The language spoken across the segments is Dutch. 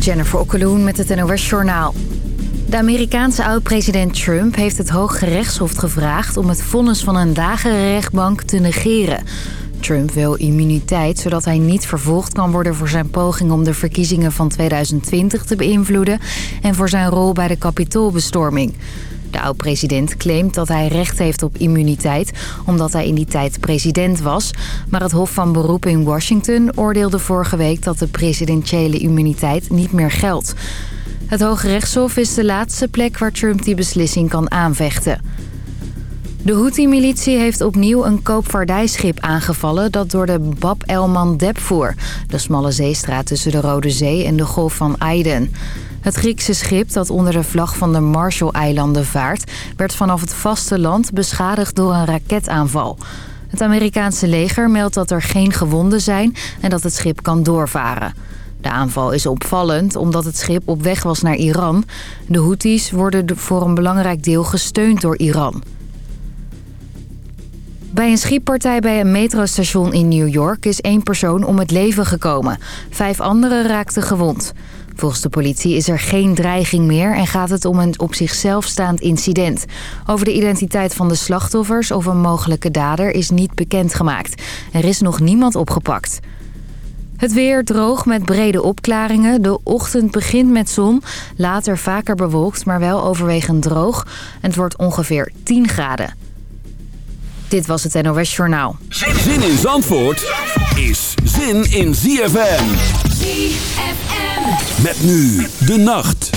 Jennifer Okkeloen met het NOS Journaal. De Amerikaanse oud-president Trump heeft het Hoge Rechtshof gevraagd... om het vonnis van een lagere rechtbank te negeren. Trump wil immuniteit, zodat hij niet vervolgd kan worden... voor zijn poging om de verkiezingen van 2020 te beïnvloeden... en voor zijn rol bij de kapitoolbestorming. De oud-president claimt dat hij recht heeft op immuniteit... omdat hij in die tijd president was. Maar het Hof van Beroep in Washington oordeelde vorige week... dat de presidentiële immuniteit niet meer geldt. Het Hoge Rechtshof is de laatste plek waar Trump die beslissing kan aanvechten. De Houthi-militie heeft opnieuw een koopvaardijschip aangevallen... dat door de Bab el Mandeb voer, de smalle zeestraat tussen de Rode Zee en de Golf van Aden. Het Griekse schip dat onder de vlag van de Marshall-eilanden vaart... werd vanaf het vasteland beschadigd door een raketaanval. Het Amerikaanse leger meldt dat er geen gewonden zijn en dat het schip kan doorvaren. De aanval is opvallend omdat het schip op weg was naar Iran. De Houthis worden voor een belangrijk deel gesteund door Iran. Bij een schietpartij bij een metrostation in New York is één persoon om het leven gekomen. Vijf anderen raakten gewond. Volgens de politie is er geen dreiging meer en gaat het om een op zichzelf staand incident. Over de identiteit van de slachtoffers of een mogelijke dader is niet bekendgemaakt. Er is nog niemand opgepakt. Het weer droog met brede opklaringen. De ochtend begint met zon, later vaker bewolkt, maar wel overwegend droog. Het wordt ongeveer 10 graden. Dit was het NOS Journaal. Zin in Zandvoort is zin in. ZFM. Met nu de nacht.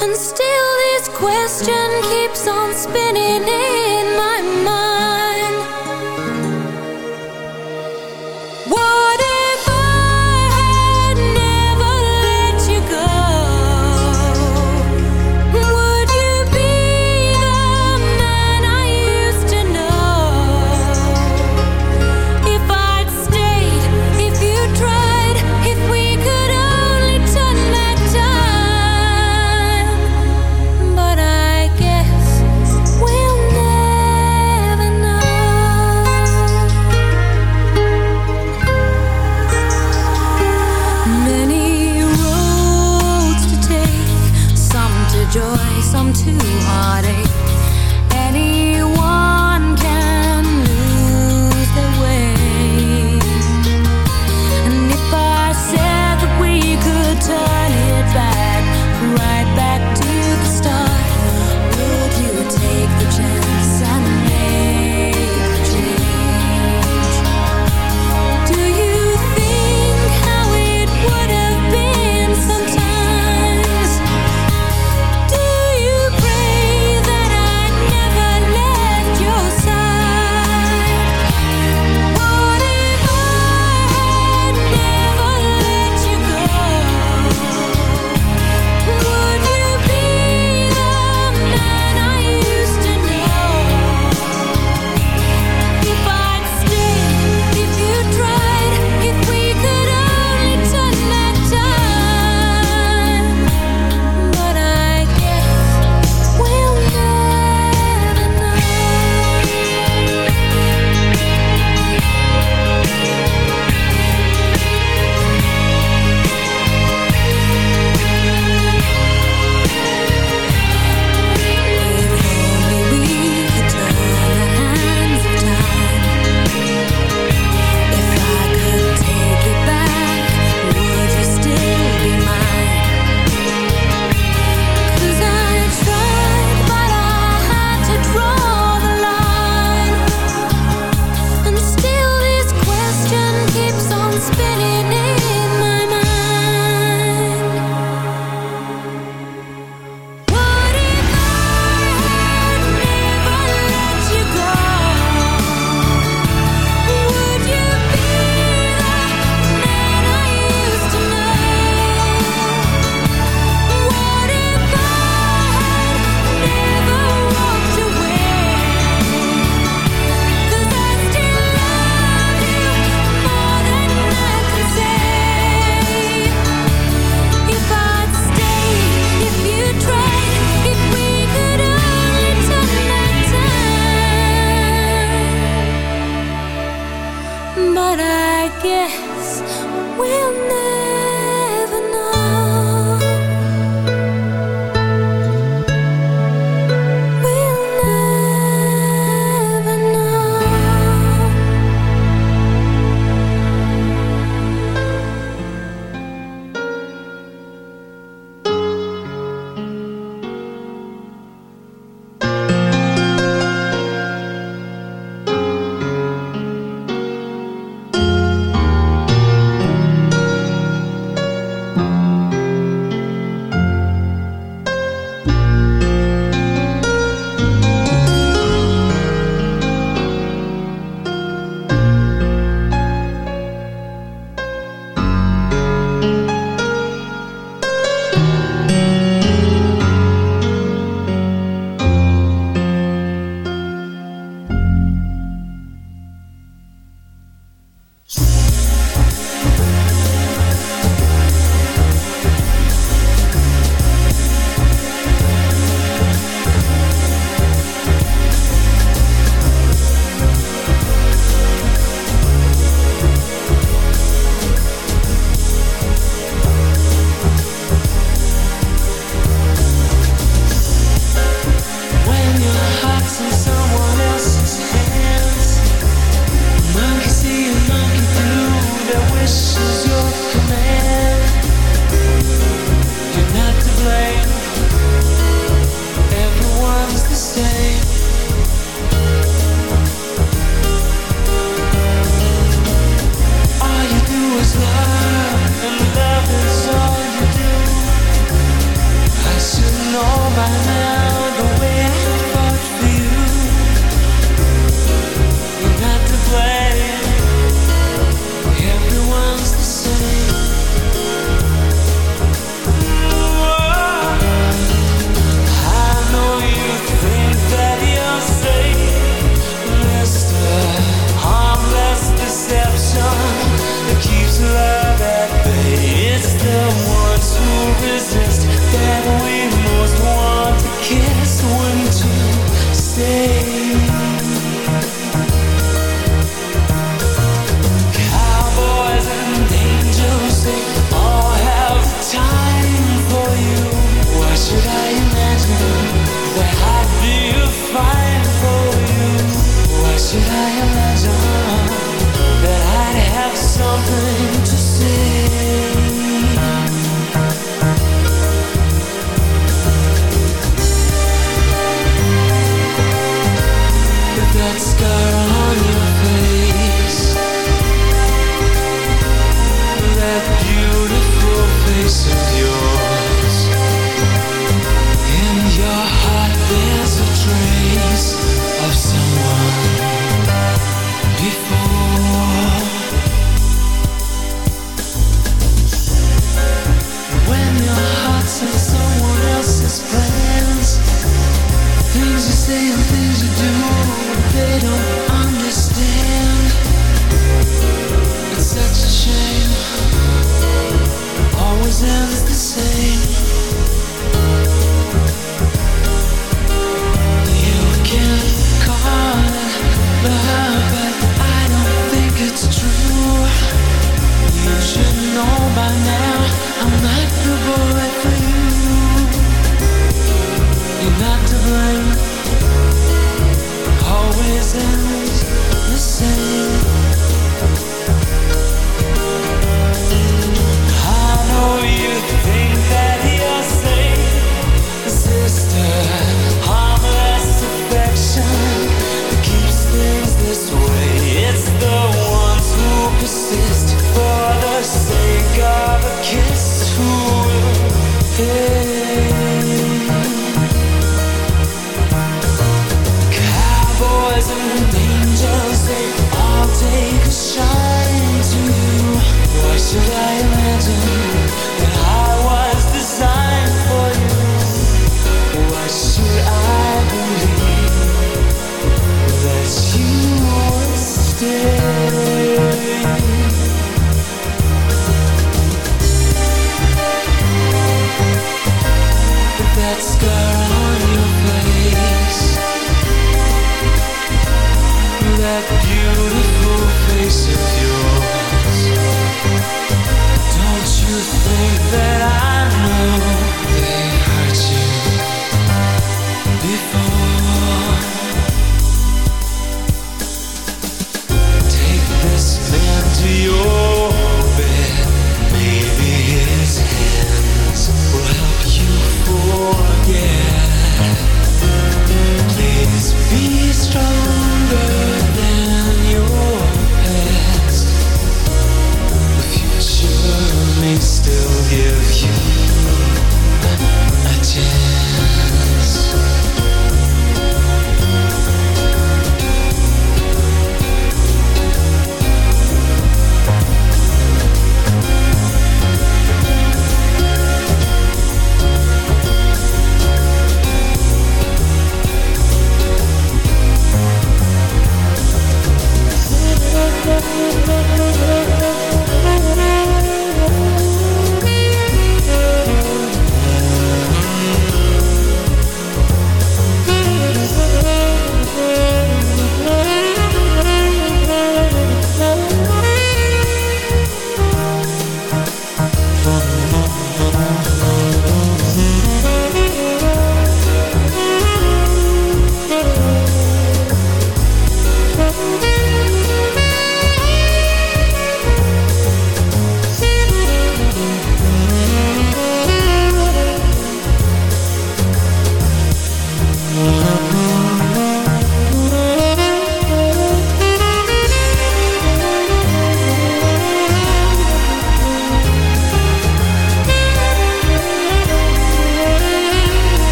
And still this question keeps on spinning in my mind.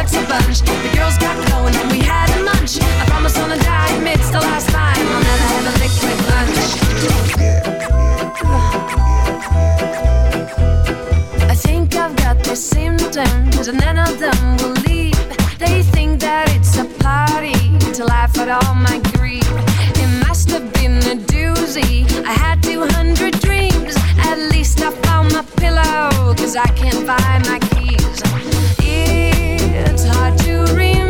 products a bunch. The girls got going and we had a munch. I promise on the dime, it's the last time I'll never have a liquid lunch. I think I've got the symptoms, and none of them will leave. They think that it's a party to laugh at all my grief. It must have been a doozy. I had 200 dreams. At least I found my pillow, cause I can't find my keys it's hard to remember.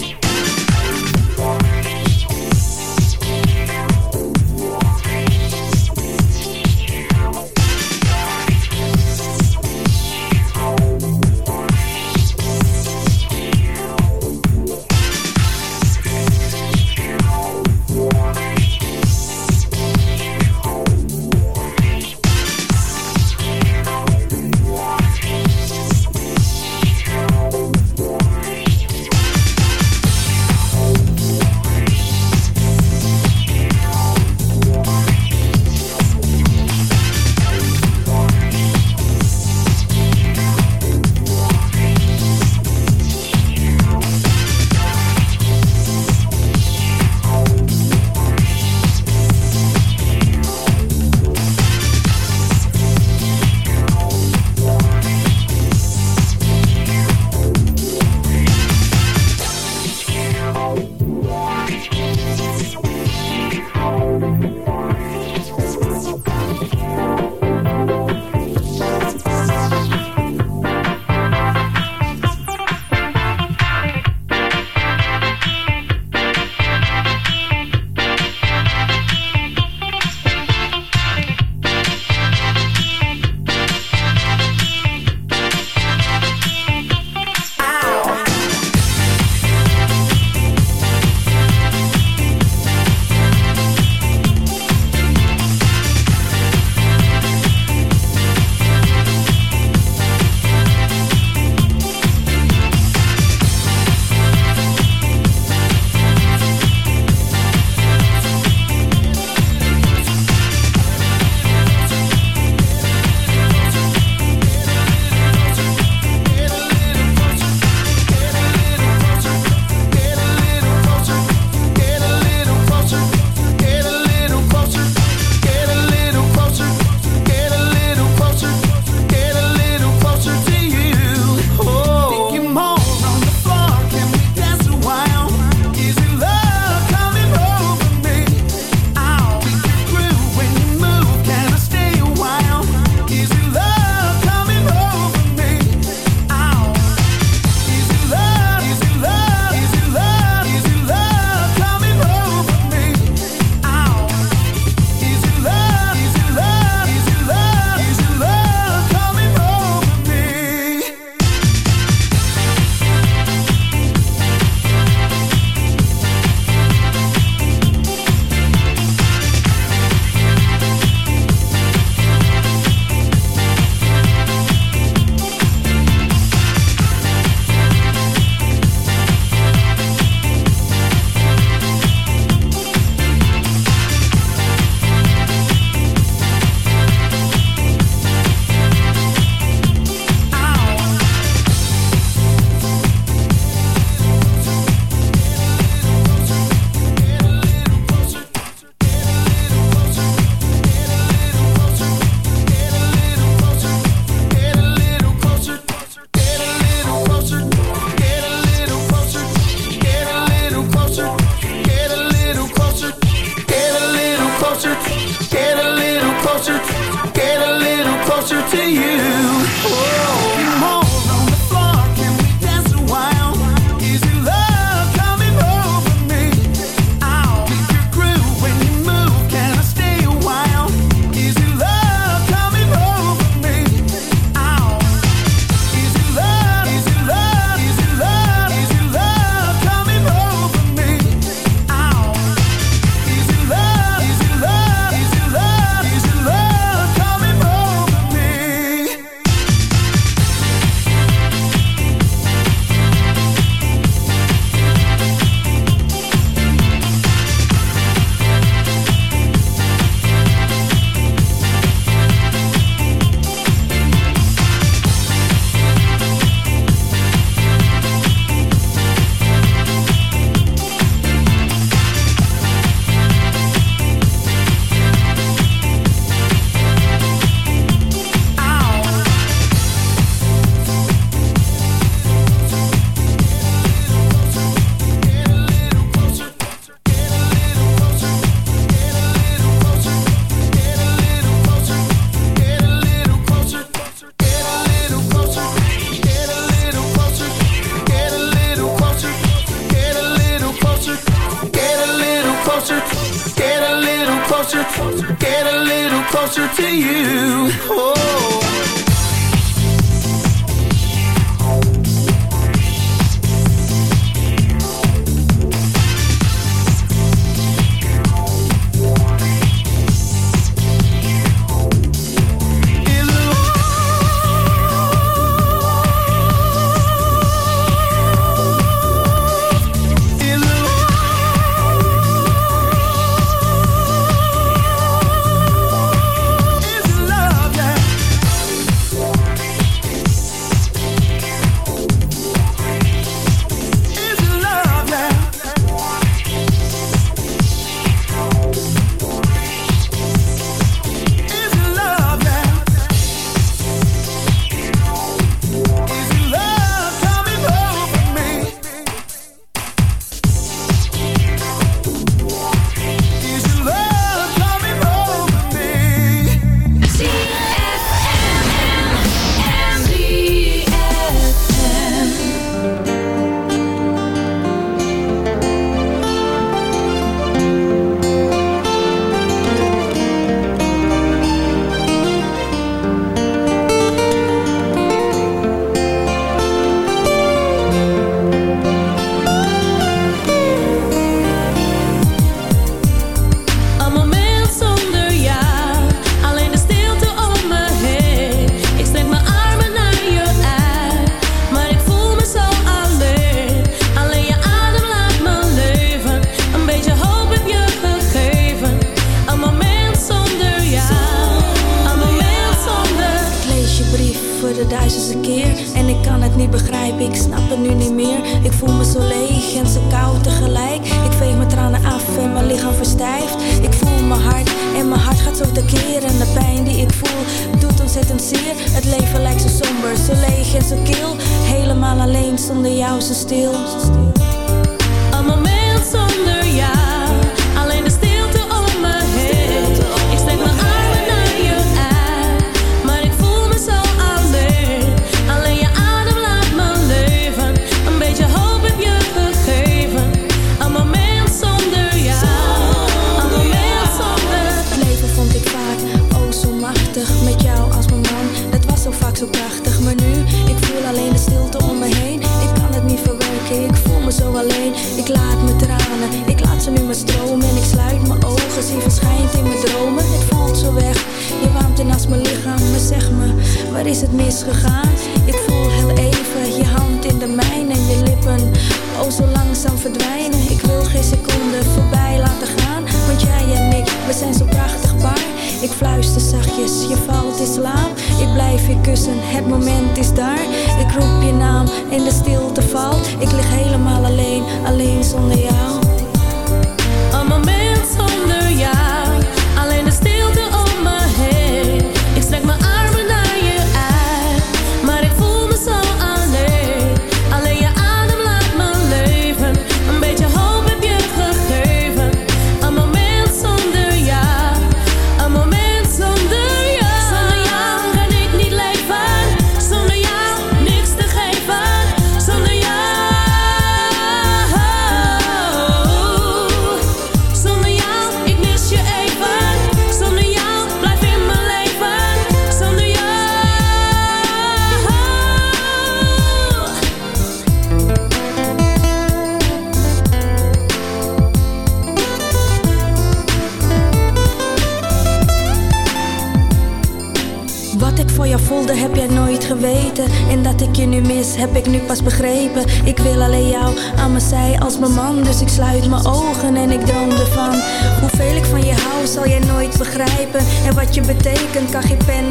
Bye.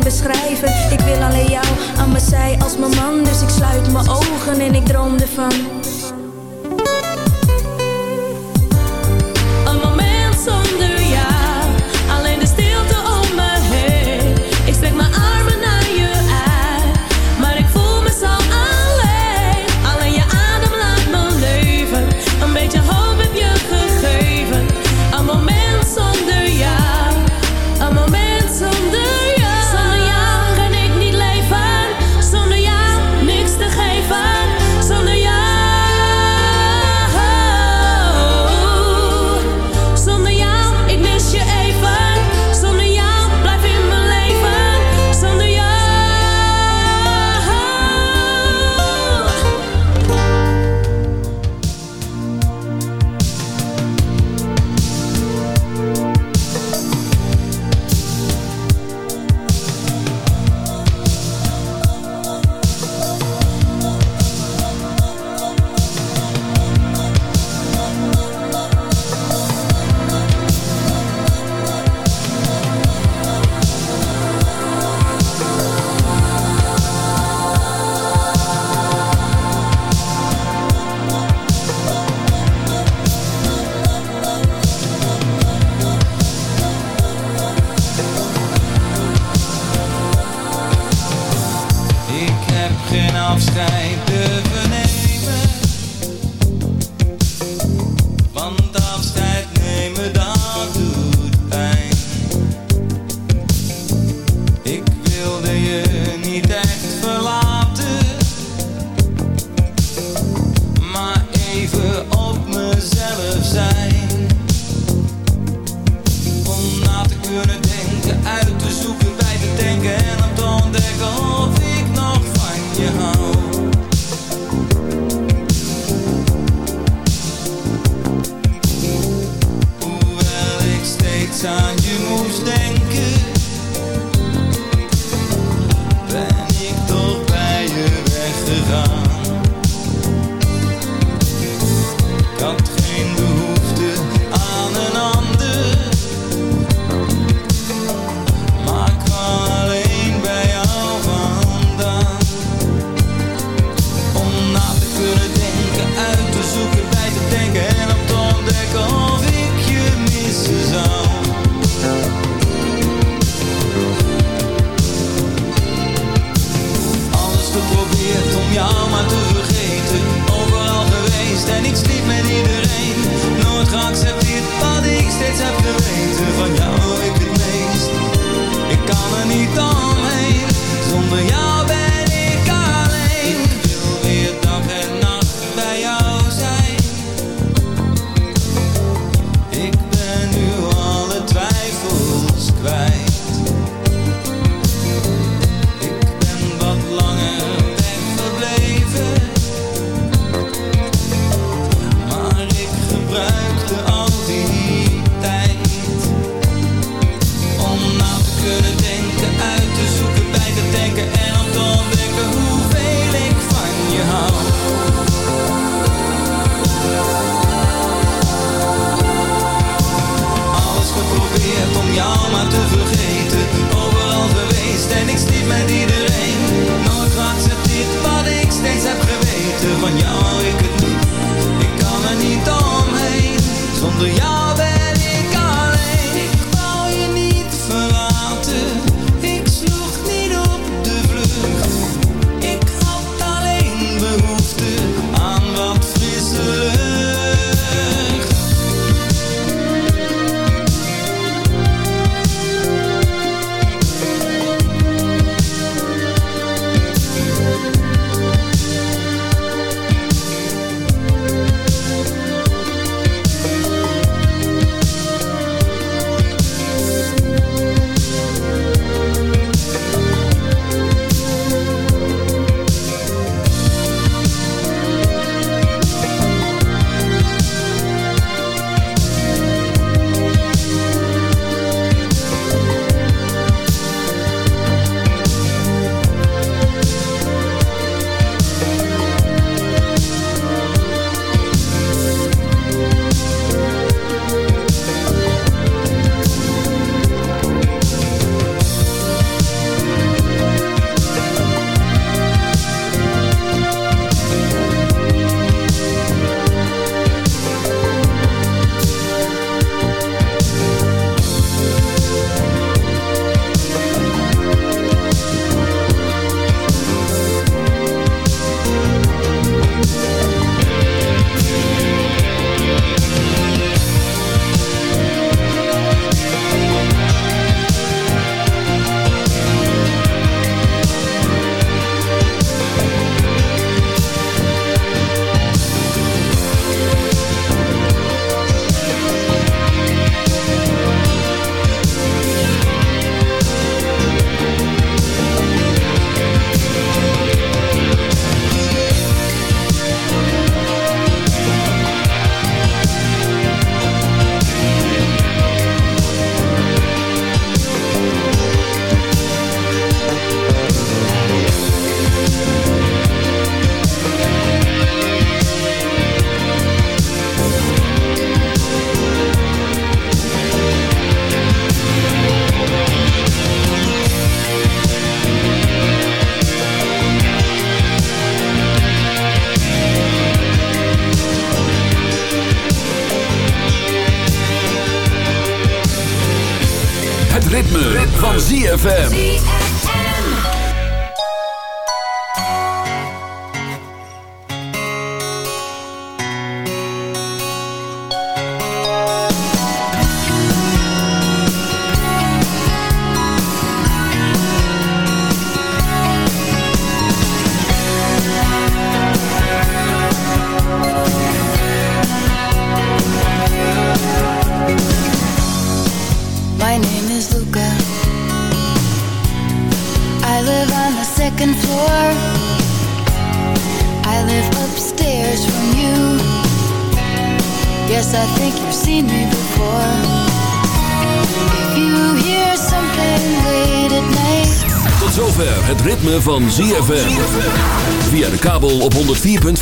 beschrijven Ik wil alleen jou aan mijn zij als mijn man Dus ik sluit mijn ogen en ik droom ervan